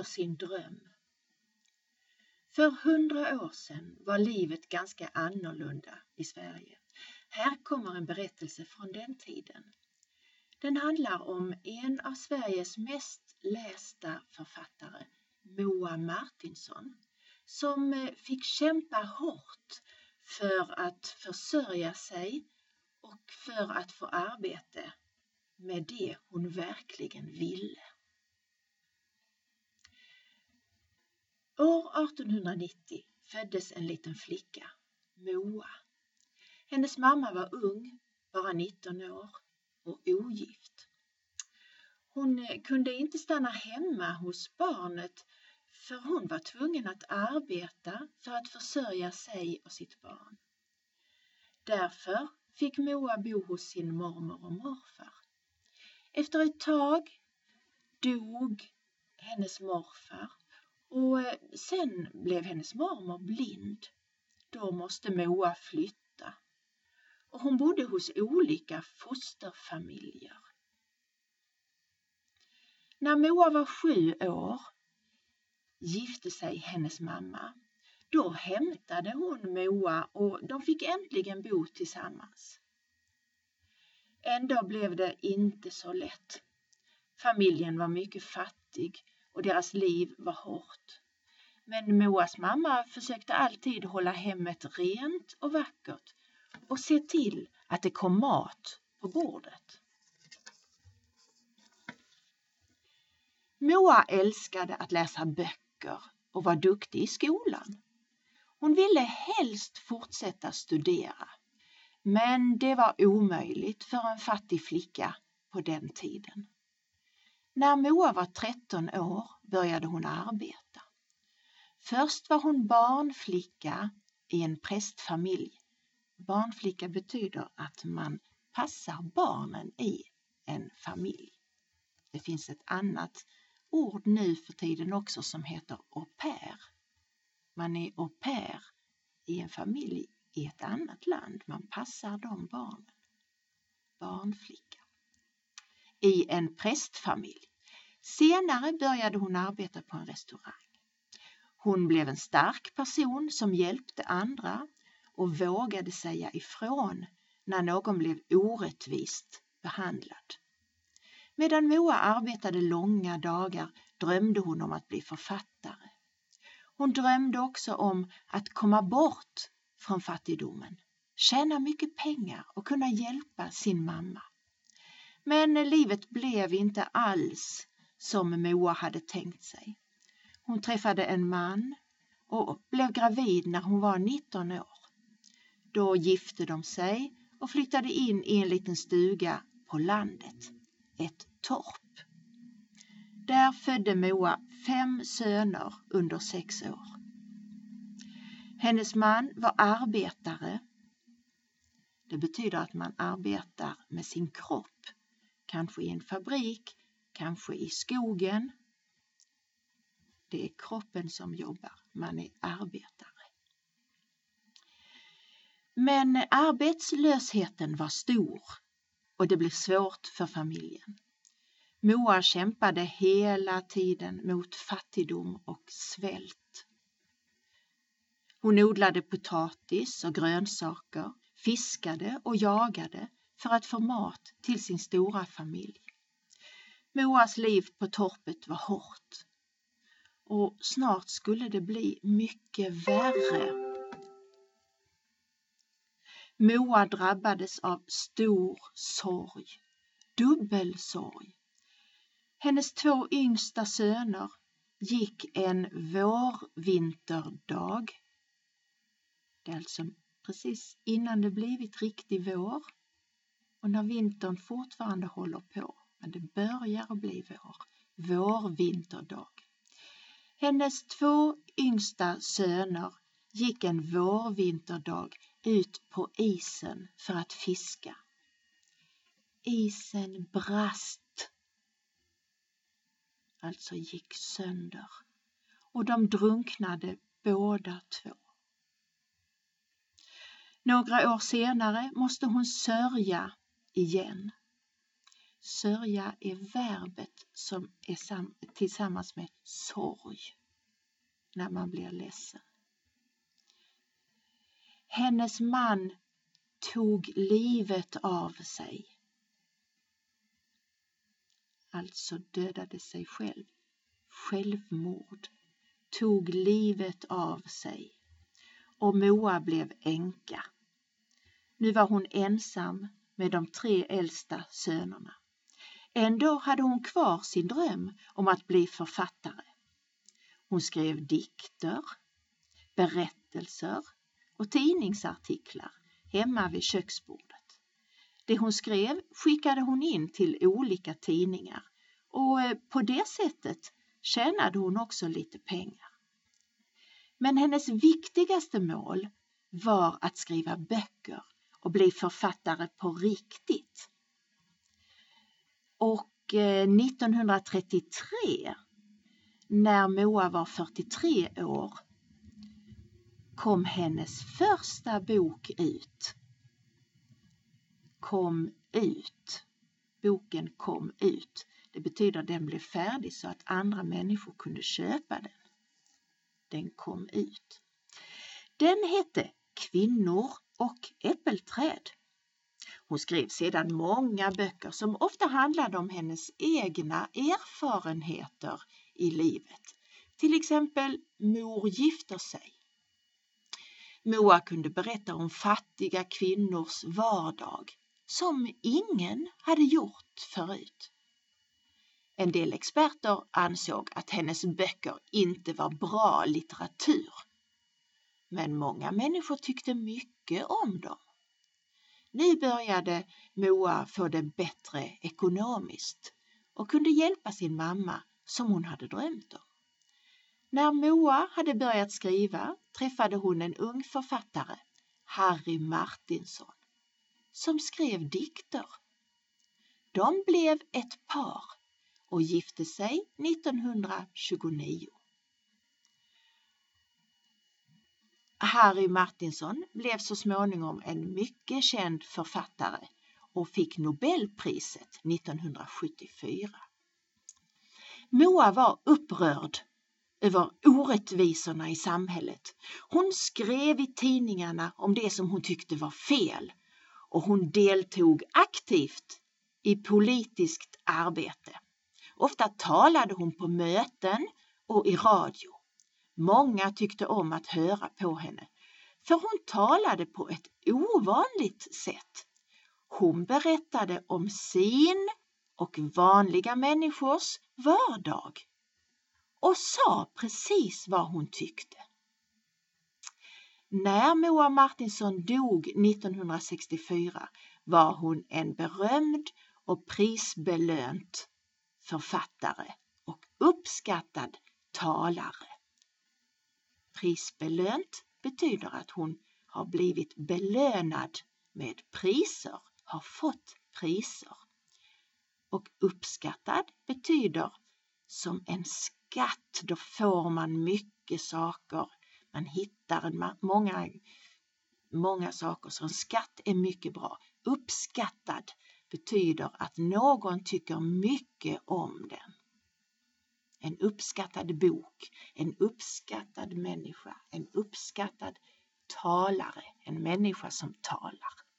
för sin dröm. För hundra år sedan var livet ganska annorlunda i Sverige. Här kommer en berättelse från den tiden. Den handlar om en av Sveriges mest lästa författare, Moa Martinsson, som eh, fick kämpa hårt för att försörja sig och för att få arbete med det hon verkligen ville. År 1890 föddes en liten flicka, Moa. Hennes mamma var ung, bara 19 år och ogift. Hon eh, kunde inte stanna hemma hos barnet för hon var tvungen att arbeta för att försörja sig och sitt barn. Därför fick Moa bo hos sin mormor och morfar. Efter ett tag dog hennes morfar och eh, sen blev hennes mormor blind. Då måste Moa flytta. Och hon bodde hos olika fosterfamiljer. När Moa var sju år gifte sig hennes mamma. Då hämtade hon Moa och de fick äntligen bo tillsammans. Ändå blev det inte så lätt. Familjen var mycket fattig och deras liv var hårt. Men Moas mamma försökte alltid hålla hemmet rent och vackert och se till att det kom mat på bordet. Moa älskade att läsa böcker och var duktig i skolan. Hon ville helst fortsätta studera. Men det var omöjligt för en fattig flicka på den tiden. När Moa var 13 år började hon arbeta. Först var hon barnflicka i en prästfamilj. Barnflicka betyder att man passar barnen i en familj. Det finns ett annat ord nu för tiden också som heter au pair. Man är au pair i en familj i ett annat land. Man passar de barnen. Barnflicka. I en prästfamilj. Senare började hon arbeta på en restaurang. Hon blev en stark person som hjälpte andra och vågade säga ifrån när någon blev orättvist behandlad. Medan Moa arbetade långa dagar drömde hon om att bli författare. Hon drömde också om att komma bort från fattigdomen, tjäna mycket pengar och kunna hjälpa sin mamma. Men livet blev inte alls som Moa hade tänkt sig. Hon träffade en man och blev gravid när hon var 19 år. Då gifte de sig och flyttade in i en liten stuga på landet, ett torp. Där födde Moa fem söner under sex år. Hennes man var arbetare. Det betyder att man arbetar med sin kropp, kanske i en fabrik, kanske i skogen. Det är kroppen som jobbar, man är arbetare. Men arbetslösheten var stor och det blev svårt för familjen. Moa kämpade hela tiden mot fattigdom och svält. Hon odlade potatis och grönsaker, fiskade och jagade för att få mat till sin stora familj. Moas liv på torpet var hårt och snart skulle det bli mycket värre. Moa drabbades av stor sorg, dubbel sorg. Hennes två yngsta söner gick en vårvinterdag. Det är alltså precis innan det blivit riktig vår och när vintern fortfarande håller på, men det börjar att bli vår. Vårvinterdag. Hennes två yngsta söner gick en vårvinterdag ut på isen för att fiska. Isen brast alltså gick sönder och de drunknade båda två. Några år senare måste hon sörja igen. Sörja är verbet som är tillsammans med sorg när man blir ledsen. Hennes man tog livet av sig. Alltså dödade sig själv. Självmord. Tog livet av sig. Och Moa blev änka. Nu var hon ensam med de tre äldsta sönerna. Ändå hade hon kvar sin dröm om att bli författare. Hon skrev dikter, berättelser och tidningsartiklar hemma vid köksbordet. Det hon skrev skickade hon in till olika tidningar och eh, på det sättet tjänade hon också lite pengar. Men hennes viktigaste mål var att skriva böcker och bli författare på riktigt. Och eh, 1933, när Moa var 43 år, kom hennes första bok ut. Kom ut. Boken kom ut. Det betyder att den blev färdig så att andra människor kunde köpa den. Den kom ut. Den hette Kvinnor och äppelträd. Hon skrev sedan många böcker som ofta handlade om hennes egna erfarenheter i livet. Till exempel Mor gifter sig. Moa kunde berätta om fattiga kvinnors vardag som ingen hade gjort förut. En del experter ansåg att hennes böcker inte var bra litteratur. Men många människor tyckte mycket om dem. Nu började Moa få det bättre ekonomiskt och kunde hjälpa sin mamma som hon hade drömt om. När Moa hade börjat skriva träffade hon en ung författare, Harry Martinsson, som skrev dikter. De blev ett par och gifte sig 1929. Harry Martinson blev så småningom en mycket känd författare och fick Nobelpriset 1974. Moa var upprörd över orättvisorna i samhället. Hon skrev i tidningarna om det som hon tyckte var fel och hon deltog aktivt i politiskt arbete. Ofta talade hon på möten och i radio. Många tyckte om att höra på henne, för hon talade på ett ovanligt sätt. Hon berättade om sin och vanliga människors vardag och sa precis vad hon tyckte. När Moa Martinsson dog 1964 var hon en berömd och prisbelönt författare och uppskattad talare. Prisbelönt betyder att hon har blivit belönad med priser, har fått priser. Och uppskattad betyder som en skatt, då får man mycket saker. Man hittar många, många saker, så en skatt är mycket bra. Uppskattad betyder att någon tycker mycket om den. En uppskattad bok, en uppskattad människa, en uppskattad talare, en människa som talar.